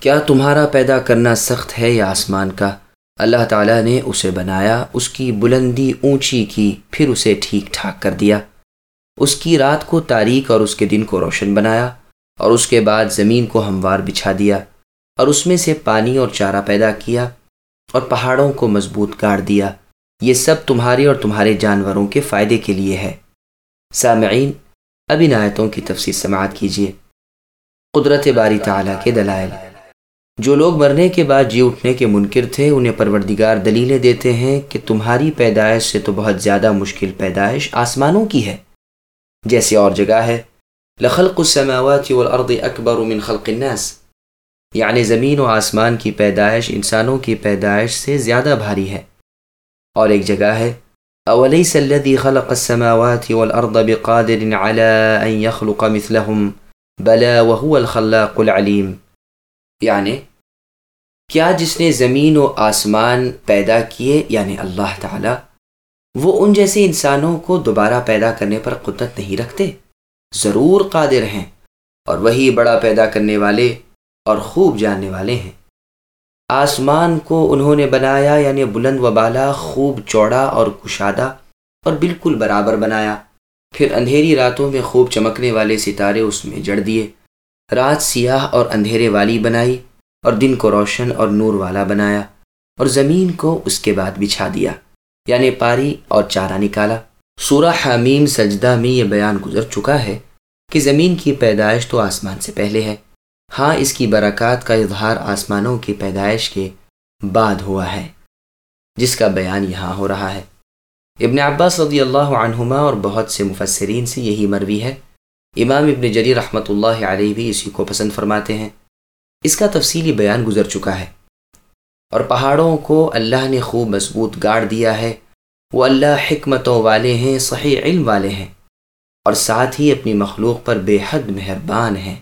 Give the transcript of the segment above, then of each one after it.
کیا تمہارا پیدا کرنا سخت ہے یا آسمان کا؟ اللہ تعالیٰ نے اسے بنایا، اس کی بلندی اونچی کی، پھر اسے ٹھیک ٹھاک کر دیا۔ اس کی رات کو تاریک اور اس کے دن کو روشن بنایا، اور اس کے بعد زمین کو ہموار بچھا دیا، اور اس میں سے پانی اور چارہ پیدا کیا، اور پہاڑوں کو مضبوط گاڑ دیا۔ یہ سب تمہارے اور تمہارے جانوروں کے فائدے کے لیے ہے۔ سامعین، اب ان آیتوں کی تفصیل سماعت کیجیے۔ قدرت باری تعالیٰ کے دلائل۔ جو لوگ مرنے کے بعد جی اٹھنے کے منکر تھے، انہیں پروردگار دلیلیں دیتے ہیں کہ تمہاری پیدائش سے تو بہت زیادہ مشکل پیدائش آسمانوں کی ہے۔ جیسے اور جگہ ہے۔ لخلق السماوات والارض اکبر من خلق الناس۔ یعنی زمین و آسمان کی پیدائش انسانوں کی پیدائش سے زیادہ بھاری ہے۔ اور ایک جگہ ہے۔ اولیس الذي خلق السماوات والارض بقادر على ان يخلق مثلهم؟ بلا وهو الخلاق العلیم یعنی کیا جس نے زمین و آسمان پیدا کیے یعنی اللہ تعالی، وہ ان جیسے انسانوں کو دوبارہ پیدا کرنے پر قدرت نہیں رکھتے؟ ضرور قادر ہیں، اور وہی بڑا پیدا کرنے والے اور خوب جاننے والے ہیں۔ آسمان کو انہوں نے بنایا یعنی بلند و بالا، خوب چوڑا اور کشادہ اور بالکل برابر بنایا۔ پھر اندھیری راتوں میں خوب چمکنے والے ستارے اس میں جڑ دیے۔ رات سیاہ اور اندھیرے والی بنائی اور دن کو روشن اور نور والا بنایا اور زمین کو اس کے بعد بچھا دیا یعنی پاری اور چارہ نکالا۔ سورہ حامیم سجدہ میں یہ بیان گزر چکا ہے کہ زمین کی پیدائش تو آسمان سے پہلے ہے۔ ہاں اس کی برکات کا اظہار آسمانوں کی پیدائش کے بعد ہوا ہے، جس کا بیان یہاں ہو رہا ہے۔ ابن عباس رضی اللہ عنہما اور بہت سے مفسرین سے یہی مروی ہے۔ امام ابن جری رحمۃ اللہ علیہ بھی اسی کو پسند فرماتے ہیں۔ اس کا تفصیلی بیان گزر چکا ہے۔ اور پہاڑوں کو اللہ نے خوب مضبوط گاڑ دیا ہے۔ وہ اللہ حکمتوں والے ہیں، صحیح علم والے ہیں۔ اور ساتھ ہی اپنی مخلوق پر بے حد مہربان ہیں۔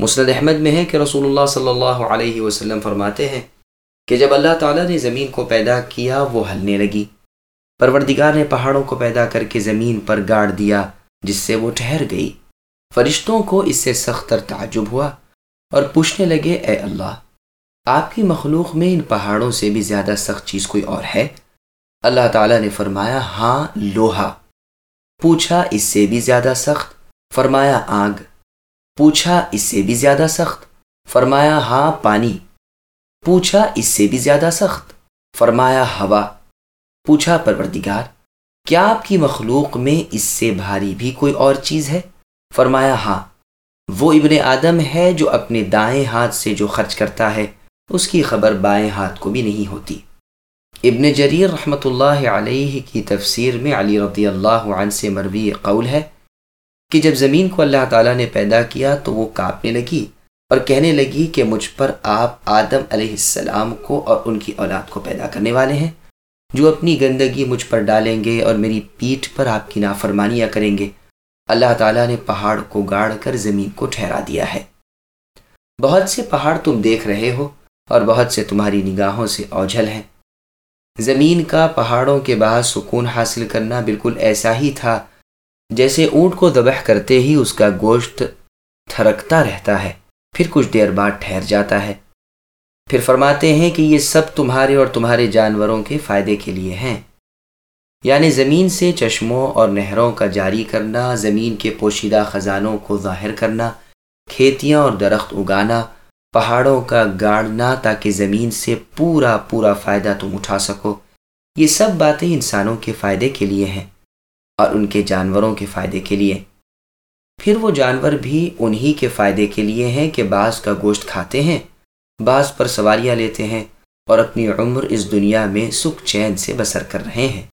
مسند احمد میں ہے کہ رسول اللہ صلی اللہ علیہ وسلم فرماتے ہیں کہ جب اللہ تعالیٰ نے زمین کو پیدا کیا، وہ ہلنے لگی۔ پروردگار نے پہاڑوں کو پیدا کر کے زمین پر گاڑ دیا۔ جس سے وہ ٹھہر گئی۔ فرشتوں کو اس سے سخت تر تعجب ہوا اور پوچھنے لگے، اے اللہ، آپ کی مخلوق میں ان پہاڑوں سے بھی زیادہ سخت چیز کوئی اور ہے؟ اللہ تعالیٰ نے فرمایا ہاں لوہا۔ پوچھا، اس سے بھی زیادہ سخت؟ فرمایا، آگ۔ پوچھا، اس سے بھی زیادہ سخت؟ فرمایا ہاں پانی۔ پوچھا، اس سے بھی زیادہ سخت؟ فرمایا، ہوا۔ پوچھا، پروردگار؟ کیا آپ کی مخلوق میں اس سے بھاری بھی کوئی اور چیز ہے؟ فرمایا ہاں۔ وہ ابن آدم ہے جو اپنے دائیں ہاتھ سے جو خرچ کرتا ہے، اس کی خبر بائیں ہاتھ کو بھی نہیں ہوتی۔ ابن جریر رحمۃ اللہ علیہ کی تفسیر میں علی رضی اللہ عنہ سے مروی قول ہے کہ جب زمین کو اللہ تعالیٰ نے پیدا کیا تو وہ کاپنے لگی اور کہنے لگی کہ مجھ پر آپ آدم علیہ السلام کو اور ان کی اولاد کو پیدا کرنے والے ہیں۔ جو اپنی گندگی مجھ پر ڈالیں گے اور میری پیٹھ پر آپ کی نافرمانیاں کریں گے۔ اللہ تعالیٰ نے پہاڑ کو گاڑ کر زمین کو ٹھہرا دیا ہے۔ بہت سے پہاڑ تم دیکھ رہے ہو اور بہت سے تمہاری نگاہوں سے اوجھل ہیں۔ زمین کا پہاڑوں کے بعد سکون حاصل کرنا بالکل ایسا ہی تھا جیسے اونٹ کو ذبح کرتے ہی اس کا گوشت تھرکتا رہتا ہے۔ پھر کچھ دیر بعد ٹھہر جاتا ہے۔ پھر فرماتے ہیں کہ یہ سب تمہارے اور تمہارے جانوروں کے فائدے کے لیے ہیں۔ یعنی زمین سے چشموں اور نہروں کا جاری کرنا، زمین کے پوشیدہ خزانوں کو ظاہر کرنا، کھیتیاں اور درخت اگانا، پہاڑوں کا گاڑنا تاکہ زمین سے پورا پورا فائدہ تم اٹھا سکو، یہ سب باتیں انسانوں کے فائدے کے لیے ہیں اور ان کے جانوروں کے فائدے کے لیے۔ پھر وہ جانور بھی انہی کے فائدے کے لیے ہیں کہ بعض کا گوشت کھاتے ہیں۔ بعض پر سواریاں لیتے ہیں اور اپنی عمر اس دنیا میں سکھ چین سے بسر کر رہے ہیں۔